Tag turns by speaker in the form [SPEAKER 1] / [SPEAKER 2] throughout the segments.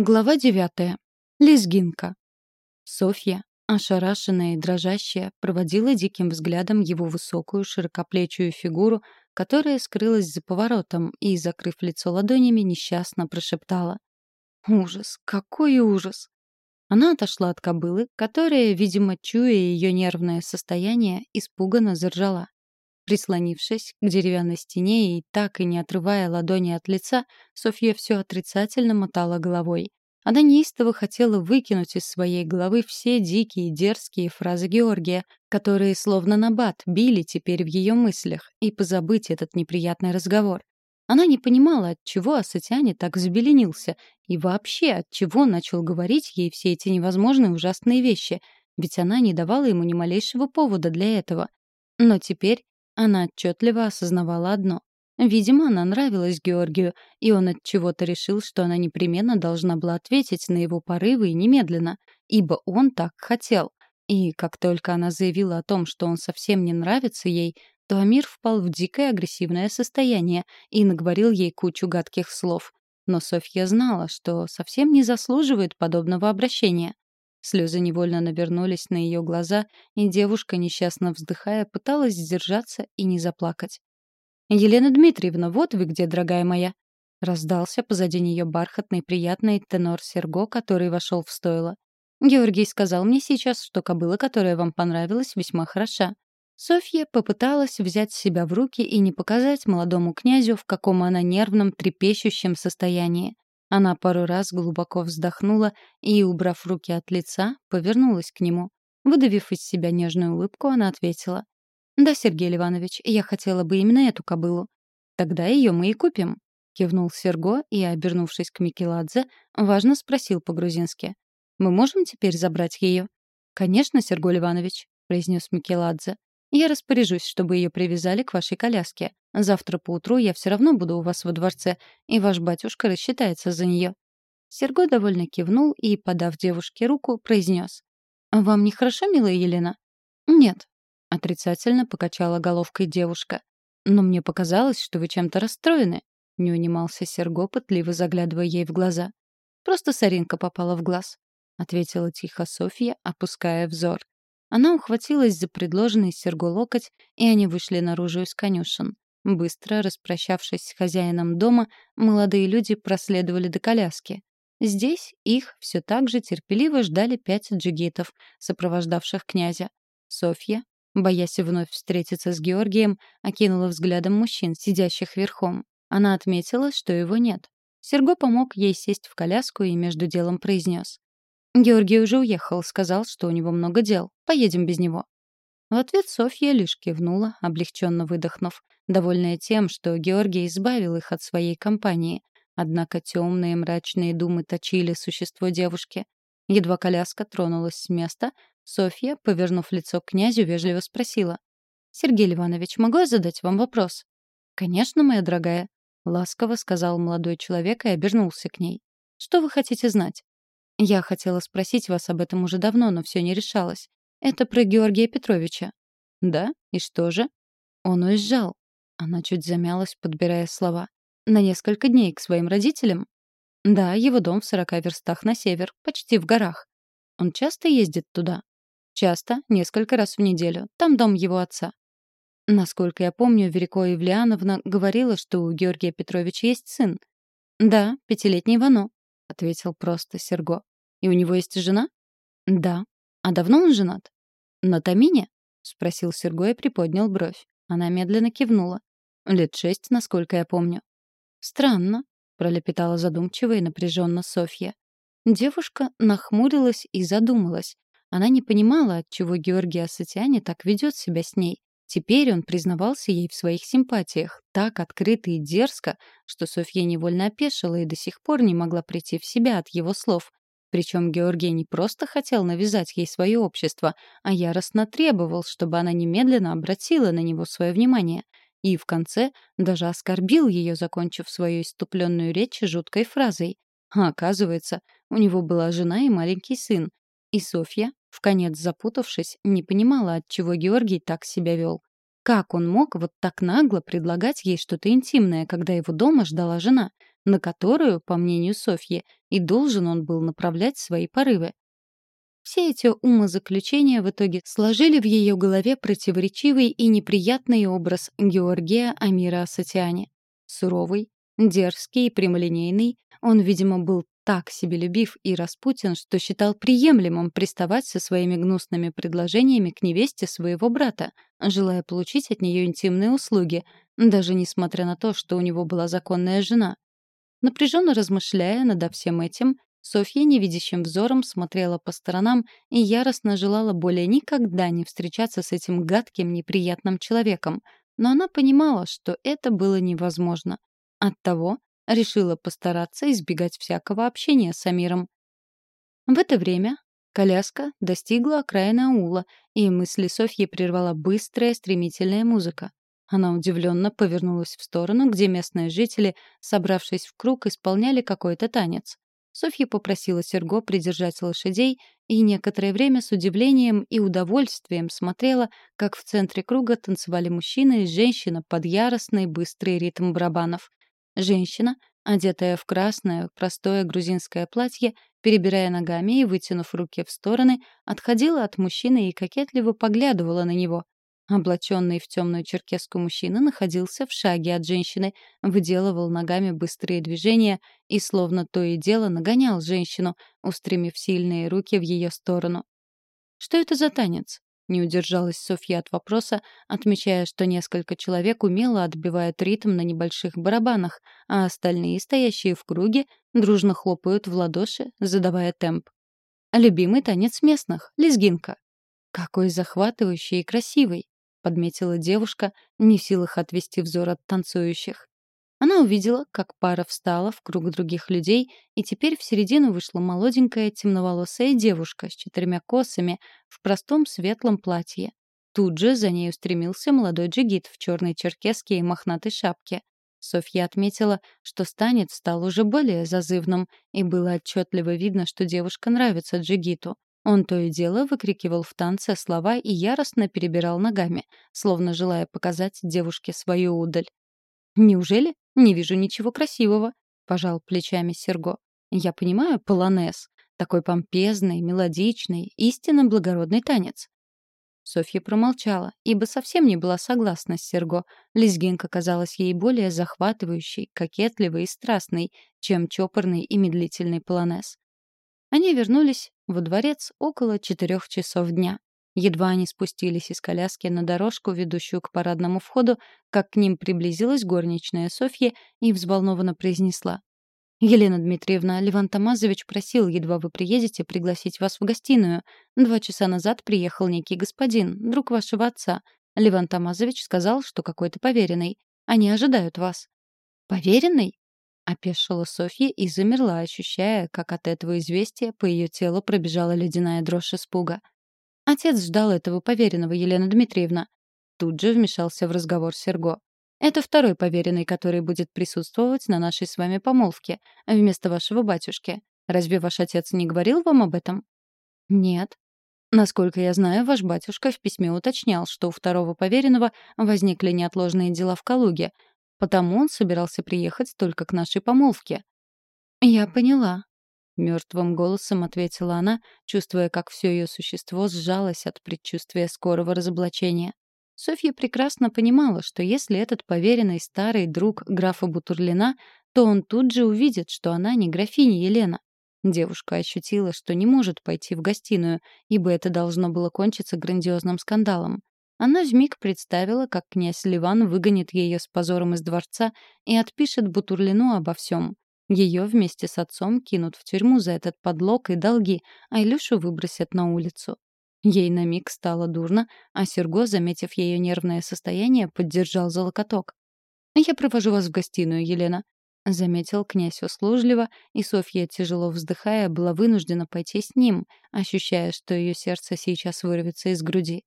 [SPEAKER 1] Глава девятая. Лезгинка. Софья, ошарашенная и дрожащая, проводила диким взглядом его высокую, широкоплечую фигуру, которая скрылась за поворотом и, закрыв лицо ладонями, несчастно прошептала. «Ужас! Какой ужас!» Она отошла от кобылы, которая, видимо, чуя ее нервное состояние, испуганно заржала. Прислонившись к деревянной стене и так и не отрывая ладони от лица, Софья все отрицательно мотала головой. Она неистово хотела выкинуть из своей головы все дикие, дерзкие фразы Георгия, которые словно набат били теперь в ее мыслях, и позабыть этот неприятный разговор. Она не понимала, от чего Асатиане так забеленился, и вообще, от чего начал говорить ей все эти невозможные ужасные вещи, ведь она не давала ему ни малейшего повода для этого. Но теперь она отчетливо осознавала одно. Видимо, она нравилась Георгию, и он от чего-то решил, что она непременно должна была ответить на его порывы и немедленно, ибо он так хотел. И как только она заявила о том, что он совсем не нравится ей, то Амир впал в дикое агрессивное состояние и наговорил ей кучу гадких слов. Но Софья знала, что совсем не заслуживает подобного обращения. Слезы невольно навернулись на ее глаза, и девушка, несчастно вздыхая, пыталась сдержаться и не заплакать. «Елена Дмитриевна, вот вы где, дорогая моя!» Раздался позади нее бархатный приятный тенор Серго, который вошел в стойло. «Георгий сказал мне сейчас, что кобыла, которая вам понравилась, весьма хороша». Софья попыталась взять себя в руки и не показать молодому князю, в каком она нервном, трепещущем состоянии. Она пару раз глубоко вздохнула и, убрав руки от лица, повернулась к нему. Выдавив из себя нежную улыбку, она ответила. «Да, Сергей Иванович, я хотела бы именно эту кобылу. Тогда ее мы и купим», — кивнул Серго и, обернувшись к Микеладзе, важно спросил по-грузински. «Мы можем теперь забрать ее?» «Конечно, Сергей Иванович», — произнес Микеладзе. «Я распоряжусь, чтобы ее привязали к вашей коляске. Завтра поутру я все равно буду у вас во дворце, и ваш батюшка рассчитается за нее». Серго довольно кивнул и, подав девушке руку, произнес. «Вам нехорошо, милая Елена?» «Нет», — отрицательно покачала головкой девушка. «Но мне показалось, что вы чем-то расстроены», — не унимался Серго, пытливо заглядывая ей в глаза. «Просто соринка попала в глаз», — ответила тихо Софья, опуская взор. Она ухватилась за предложенный Серго локоть, и они вышли наружу из конюшен. Быстро распрощавшись с хозяином дома, молодые люди проследовали до коляски. Здесь их все так же терпеливо ждали пять джигитов, сопровождавших князя. Софья, боясь вновь встретиться с Георгием, окинула взглядом мужчин, сидящих верхом. Она отметила, что его нет. Серго помог ей сесть в коляску и между делом произнес. «Георгий уже уехал, сказал, что у него много дел. Поедем без него». В ответ Софья лишь кивнула, облегченно выдохнув, довольная тем, что Георгий избавил их от своей компании. Однако темные мрачные думы точили существо девушки. Едва коляска тронулась с места, Софья, повернув лицо к князю, вежливо спросила. «Сергей Иванович, могу я задать вам вопрос?» «Конечно, моя дорогая», — ласково сказал молодой человек и обернулся к ней. «Что вы хотите знать?» «Я хотела спросить вас об этом уже давно, но все не решалось. Это про Георгия Петровича. Да? И что же? Он уезжал. Она чуть замялась, подбирая слова. На несколько дней к своим родителям? Да, его дом в сорока верстах на север, почти в горах. Он часто ездит туда? Часто, несколько раз в неделю. Там дом его отца. Насколько я помню, Верико Евлеановна говорила, что у Георгия Петровича есть сын. «Да, пятилетний Вано», — ответил просто Серго. «И у него есть жена?» «Да, «А давно он женат?» «На Тамине?» — спросил Сергой и приподнял бровь. Она медленно кивнула. «Лет шесть, насколько я помню». «Странно», — пролепетала задумчиво и напряженно Софья. Девушка нахмурилась и задумалась. Она не понимала, отчего Георгий Асатиане так ведет себя с ней. Теперь он признавался ей в своих симпатиях, так открыто и дерзко, что Софья невольно опешила и до сих пор не могла прийти в себя от его слов. Причем Георгий не просто хотел навязать ей свое общество, а яростно требовал, чтобы она немедленно обратила на него свое внимание. И в конце даже оскорбил ее, закончив свою иступленную речь жуткой фразой. А оказывается, у него была жена и маленький сын. И Софья, вконец запутавшись, не понимала, от чего Георгий так себя вел. Как он мог вот так нагло предлагать ей что-то интимное, когда его дома ждала жена? на которую, по мнению Софьи, и должен он был направлять свои порывы. Все эти умозаключения в итоге сложили в ее голове противоречивый и неприятный образ Георгия Амира Асатиани. Суровый, дерзкий и прямолинейный, он, видимо, был так себелюбив и распутен, что считал приемлемым приставать со своими гнусными предложениями к невесте своего брата, желая получить от нее интимные услуги, даже несмотря на то, что у него была законная жена. Напряженно размышляя над всем этим, Софья невидящим взором смотрела по сторонам и яростно желала более никогда не встречаться с этим гадким, неприятным человеком. Но она понимала, что это было невозможно. Оттого решила постараться избегать всякого общения с Амиром. В это время коляска достигла окраины аула, и мысли Софьи прервала быстрая, стремительная музыка. Она удивленно повернулась в сторону, где местные жители, собравшись в круг, исполняли какой-то танец. Софья попросила Серго придержать лошадей и некоторое время с удивлением и удовольствием смотрела, как в центре круга танцевали мужчина и женщина под яростный быстрый ритм барабанов. Женщина, одетая в красное, простое грузинское платье, перебирая ногами и вытянув руки в стороны, отходила от мужчины и кокетливо поглядывала на него. Облаченный в темную черкеску мужчина находился в шаге от женщины, выделывал ногами быстрые движения и словно то и дело нагонял женщину, устремив сильные руки в ее сторону. «Что это за танец?» Не удержалась Софья от вопроса, отмечая, что несколько человек умело отбивают ритм на небольших барабанах, а остальные, стоящие в круге, дружно хлопают в ладоши, задавая темп. Любимый танец местных — лезгинка. Какой захватывающий и красивый, подметила девушка, не в силах отвести взор от танцующих. Она увидела, как пара встала в круг других людей, и теперь в середину вышла молоденькая темноволосая девушка с четырьмя косами в простом светлом платье. Тут же за ней устремился молодой джигит в черной черкеске и мохнатой шапке. Софья отметила, что станет стал уже более зазывным, и было отчетливо видно, что девушка нравится джигиту. Он то и дело выкрикивал в танце слова и яростно перебирал ногами, словно желая показать девушке свою удаль. «Неужели? Не вижу ничего красивого», — пожал плечами Серго. «Я понимаю полонез. Такой помпезный, мелодичный, истинно благородный танец». Софья промолчала, ибо совсем не была согласна с Серго. Лезгинка казалась ей более захватывающей, кокетливой и страстной, чем чопорный и медлительный полонез. Они вернулись во дворец около четырех часов дня. Едва они спустились из коляски на дорожку, ведущую к парадному входу, как к ним приблизилась горничная Софья и взволнованно произнесла. «Елена Дмитриевна, Леван Тамазович просил, едва вы приедете, пригласить вас в гостиную. Два часа назад приехал некий господин, друг вашего отца. Леван Тамазович сказал, что какой-то поверенный. Они ожидают вас». «Поверенный?» — опешила Софья и замерла, ощущая, как от этого известия по ее телу пробежала ледяная дрожь испуга. Отец ждал этого поверенного, Елена Дмитриевна. Тут же вмешался в разговор Серго. Это второй поверенный, который будет присутствовать на нашей с вами помолвке, вместо вашего батюшки. Разве ваш отец не говорил вам об этом? Нет. Насколько я знаю, ваш батюшка в письме уточнял, что у второго поверенного возникли неотложные дела в Калуге, потому он собирался приехать только к нашей помолвке. Я поняла, Мертвым голосом ответила она, чувствуя, как все ее существо сжалось от предчувствия скорого разоблачения. Софья прекрасно понимала, что если этот поверенный старый друг графа Бутурлина, то он тут же увидит, что она не графиня Елена. Девушка ощутила, что не может пойти в гостиную, ибо это должно было кончиться грандиозным скандалом. Она вмиг представила, как князь Ливан выгонит ее с позором из дворца и отпишет Бутурлину обо всем. Ее вместе с отцом кинут в тюрьму за этот подлог и долги, а Илюшу выбросят на улицу. Ей на миг стало дурно, а Серго, заметив ее нервное состояние, поддержал за локоток. «Я провожу вас в гостиную, Елена», — заметил князь услужливо, и Софья, тяжело вздыхая, была вынуждена пойти с ним, ощущая, что ее сердце сейчас вырвется из груди.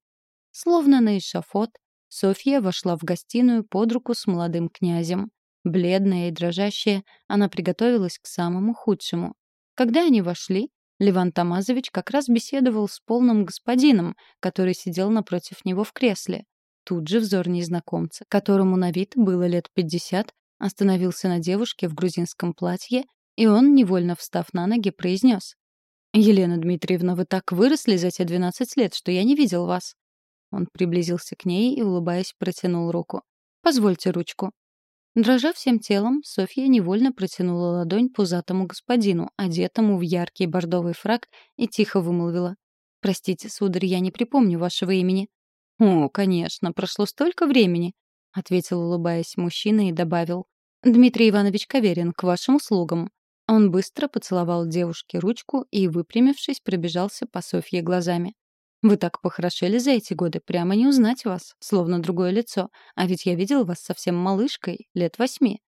[SPEAKER 1] Словно на эшафот, Софья вошла в гостиную под руку с молодым князем. Бледная и дрожащая, она приготовилась к самому худшему. Когда они вошли, Леван Тамазович как раз беседовал с полным господином, который сидел напротив него в кресле. Тут же взор незнакомца, которому на вид было лет пятьдесят, остановился на девушке в грузинском платье, и он, невольно встав на ноги, произнес. «Елена Дмитриевна, вы так выросли за те 12 лет, что я не видел вас». Он приблизился к ней и, улыбаясь, протянул руку. «Позвольте ручку». Дрожа всем телом, Софья невольно протянула ладонь пузатому господину, одетому в яркий бордовый фраг, и тихо вымолвила. «Простите, сударь, я не припомню вашего имени». «О, конечно, прошло столько времени», — ответил, улыбаясь мужчина, и добавил. «Дмитрий Иванович Каверин, к вашим услугам». Он быстро поцеловал девушке ручку и, выпрямившись, пробежался по Софье глазами. Вы так похорошели за эти годы, прямо не узнать вас, словно другое лицо. А ведь я видел вас совсем малышкой, лет восьми».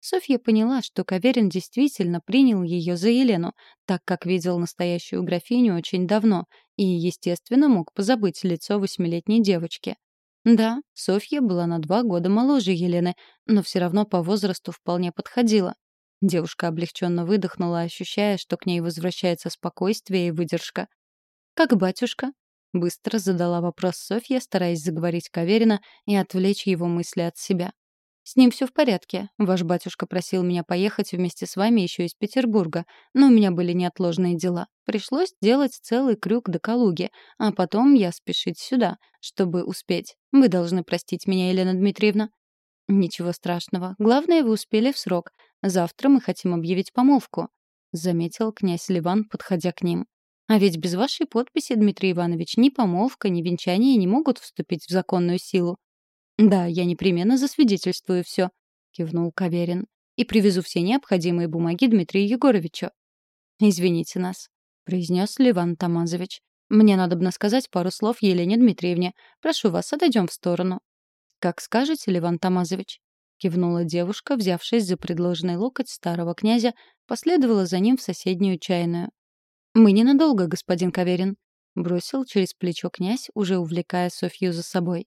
[SPEAKER 1] Софья поняла, что Каверин действительно принял ее за Елену, так как видел настоящую графиню очень давно и, естественно, мог позабыть лицо восьмилетней девочки. Да, Софья была на два года моложе Елены, но все равно по возрасту вполне подходила. Девушка облегченно выдохнула, ощущая, что к ней возвращается спокойствие и выдержка. «Как батюшка?» Быстро задала вопрос Софья, стараясь заговорить Каверина и отвлечь его мысли от себя. «С ним все в порядке. Ваш батюшка просил меня поехать вместе с вами еще из Петербурга, но у меня были неотложные дела. Пришлось делать целый крюк до Калуги, а потом я спешить сюда, чтобы успеть. Вы должны простить меня, Елена Дмитриевна». «Ничего страшного. Главное, вы успели в срок. Завтра мы хотим объявить помолвку», — заметил князь Ливан, подходя к ним. А ведь без вашей подписи, Дмитрий Иванович, ни помолвка, ни венчание не могут вступить в законную силу. Да, я непременно засвидетельствую все, кивнул Каверин. И привезу все необходимые бумаги Дмитрию Егоровичу. Извините нас, произнес Ливан Тамазович. Мне надо бы сказать пару слов Елене Дмитриевне. Прошу вас, отойдем в сторону. Как скажете, Ливан Тамазович, кивнула девушка, взявшись за предложенный локоть старого князя, последовала за ним в соседнюю чайную. «Мы ненадолго, господин Каверин», — бросил через плечо князь, уже увлекая Софью за собой.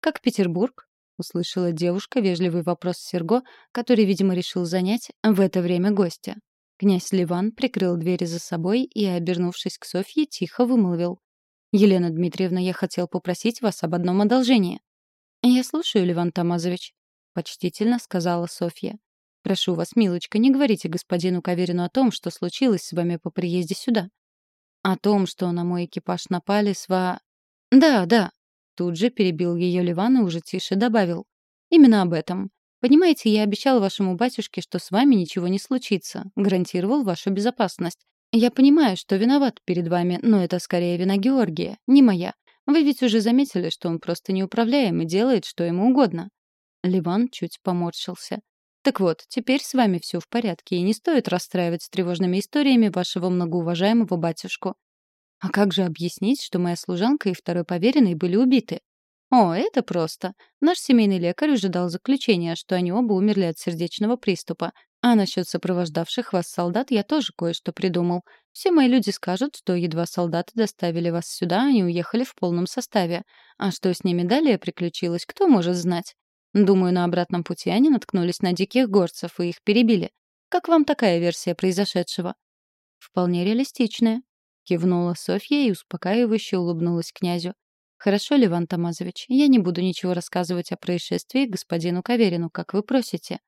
[SPEAKER 1] «Как Петербург?» — услышала девушка вежливый вопрос Серго, который, видимо, решил занять в это время гостя. Князь Ливан прикрыл двери за собой и, обернувшись к Софье, тихо вымолвил. «Елена Дмитриевна, я хотел попросить вас об одном одолжении». «Я слушаю, Ливан Тамазович», — почтительно сказала Софья. Прошу вас, милочка, не говорите господину Каверину о том, что случилось с вами по приезде сюда. О том, что на мой экипаж напали с ва... Да, да. Тут же перебил ее Ливан и уже тише добавил. Именно об этом. Понимаете, я обещал вашему батюшке, что с вами ничего не случится. Гарантировал вашу безопасность. Я понимаю, что виноват перед вами, но это скорее вина Георгия, не моя. Вы ведь уже заметили, что он просто неуправляем и делает, что ему угодно. Ливан чуть поморщился. Так вот, теперь с вами все в порядке, и не стоит расстраивать с тревожными историями вашего многоуважаемого батюшку. А как же объяснить, что моя служанка и второй поверенный были убиты? О, это просто. Наш семейный лекарь уже дал заключение, что они оба умерли от сердечного приступа. А насчет сопровождавших вас солдат я тоже кое-что придумал. Все мои люди скажут, что едва солдаты доставили вас сюда, они уехали в полном составе. А что с ними далее приключилось, кто может знать? Думаю, на обратном пути они наткнулись на диких горцев и их перебили. Как вам такая версия произошедшего? Вполне реалистичная, кивнула Софья и успокаивающе улыбнулась князю. Хорошо, Леван Тамазович, я не буду ничего рассказывать о происшествии господину Каверину, как вы просите.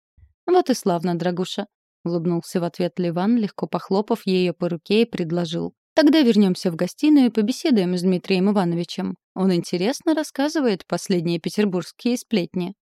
[SPEAKER 1] Вот и славно, дорогуша, улыбнулся в ответ Ливан, легко похлопав ее по руке и предложил. Тогда вернемся в гостиную и побеседуем с Дмитрием Ивановичем. Он интересно рассказывает последние петербургские сплетни.